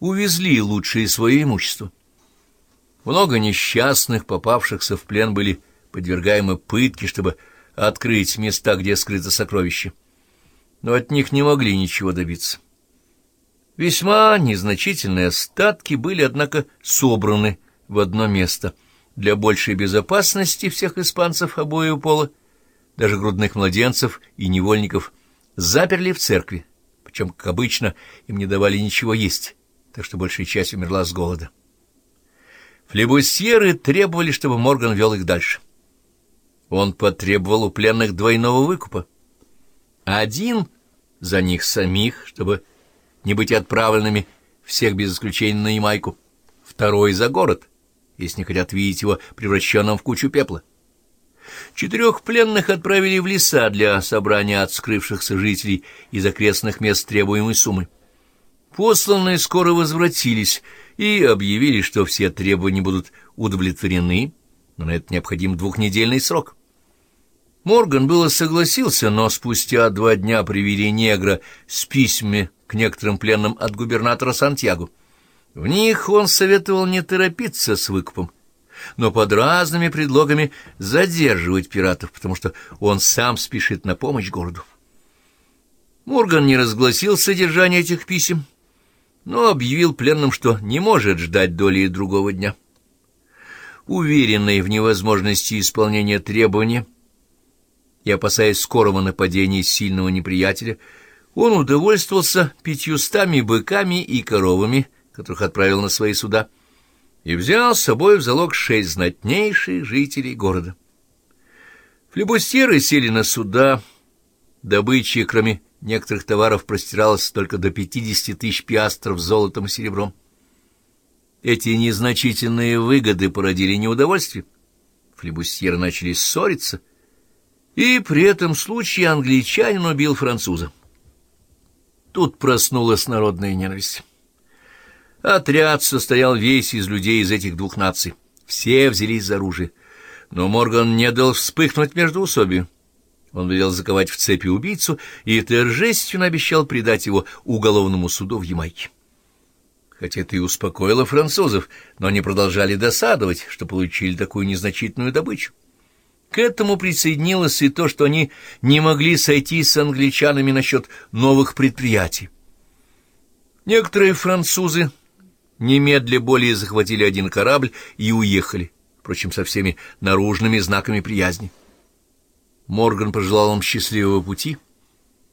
увезли лучшее свое имущество. Много несчастных, попавшихся в плен, были подвергаемы пытке, чтобы открыть места, где скрыто сокровище. Но от них не могли ничего добиться. Весьма незначительные остатки были, однако, собраны в одно место для большей безопасности всех испанцев обоего пола, даже грудных младенцев и невольников, заперли в церкви, причем, как обычно, им не давали ничего есть, так что большая часть умерла с голода. Флебусьеры требовали, чтобы Морган вел их дальше. Он потребовал у пленных двойного выкупа. Один за них самих, чтобы не быть отправленными всех без исключения на Ямайку, второй за город, если не хотят видеть его превращенным в кучу пепла. Четырех пленных отправили в леса для собрания от скрывшихся жителей из окрестных мест требуемой суммы. Посланные скоро возвратились и объявили, что все требования будут удовлетворены, но на это необходим двухнедельный срок. Морган было согласился, но спустя два дня привели негра с письмами к некоторым пленным от губернатора Сантьяго. В них он советовал не торопиться с выкупом, но под разными предлогами задерживать пиратов, потому что он сам спешит на помощь городу. Морган не разгласил содержание этих писем, но объявил пленным, что не может ждать доли другого дня. Уверенный в невозможности исполнения требования и опасаясь скорого нападения сильного неприятеля, он удовольствовался пятьюстами быками и коровами, которых отправил на свои суда, и взял с собой в залог шесть знатнейших жителей города. Флебустеры сели на суда, добыча, кроме некоторых товаров, простиралась только до пятидесяти тысяч пиастров золотом и серебром. Эти незначительные выгоды породили неудовольствие. Флебусьеры начали ссориться, и при этом случае англичанин убил француза. Тут проснулась народная ненависть. Отряд состоял весь из людей из этих двух наций. Все взялись за оружие. Но Морган не дал вспыхнуть между усобию. Он велел заковать в цепи убийцу и торжественно обещал предать его уголовному суду в Ямайке. Хотя это и успокоило французов, но они продолжали досадовать, что получили такую незначительную добычу. К этому присоединилось и то, что они не могли сойти с англичанами насчет новых предприятий. Некоторые французы немедля более захватили один корабль и уехали, впрочем, со всеми наружными знаками приязни. Морган пожелал им счастливого пути,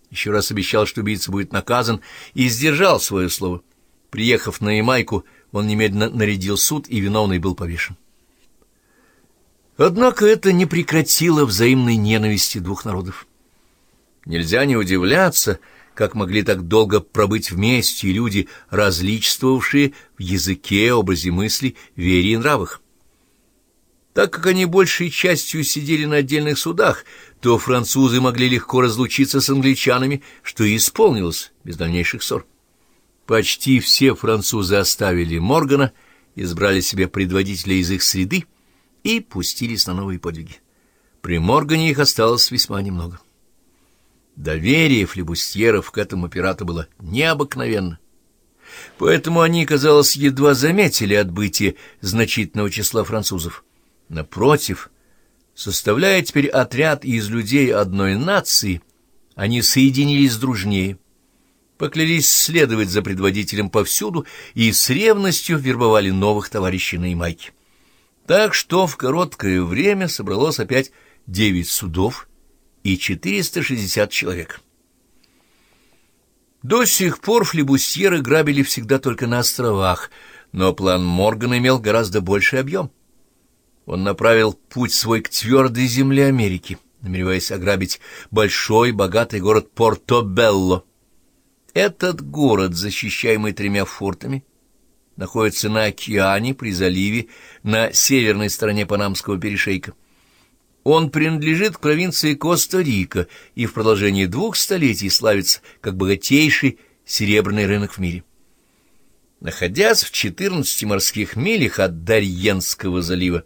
еще раз обещал, что убийца будет наказан, и сдержал свое слово. Приехав на Ямайку, он немедленно нарядил суд, и виновный был повешен. Однако это не прекратило взаимной ненависти двух народов. Нельзя не удивляться, как могли так долго пробыть вместе люди, различествовавшие в языке, образе мысли, вере и нравах. Так как они большей частью сидели на отдельных судах, то французы могли легко разлучиться с англичанами, что и исполнилось без дальнейших ссор. Почти все французы оставили Моргана, избрали себе предводителя из их среды, и пустились на новые подвиги. При Моргане их осталось весьма немного. Доверие флебустьеров к этому пирату было необыкновенно. Поэтому они, казалось, едва заметили отбытие значительного числа французов. Напротив, составляя теперь отряд из людей одной нации, они соединились дружнее, поклялись следовать за предводителем повсюду и с ревностью вербовали новых товарищей на Ямайке. Так что в короткое время собралось опять девять судов и 460 человек. До сих пор флебусьеры грабили всегда только на островах, но план Моргана имел гораздо больший объем. Он направил путь свой к твердой земле Америки, намереваясь ограбить большой богатый город Порто-Белло. Этот город, защищаемый тремя фортами, находится на океане при заливе на северной стороне Панамского перешейка. Он принадлежит к провинции Коста-Рика и в продолжении двух столетий славится как богатейший серебряный рынок в мире. Находясь в 14 морских милях от Дарьенского залива,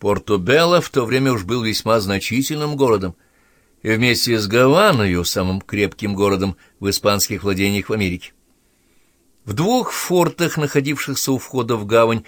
Порто-Белло в то время уж был весьма значительным городом, и вместе с Гаваною самым крепким городом в испанских владениях в Америке. В двух фортах, находившихся у входа в гавань,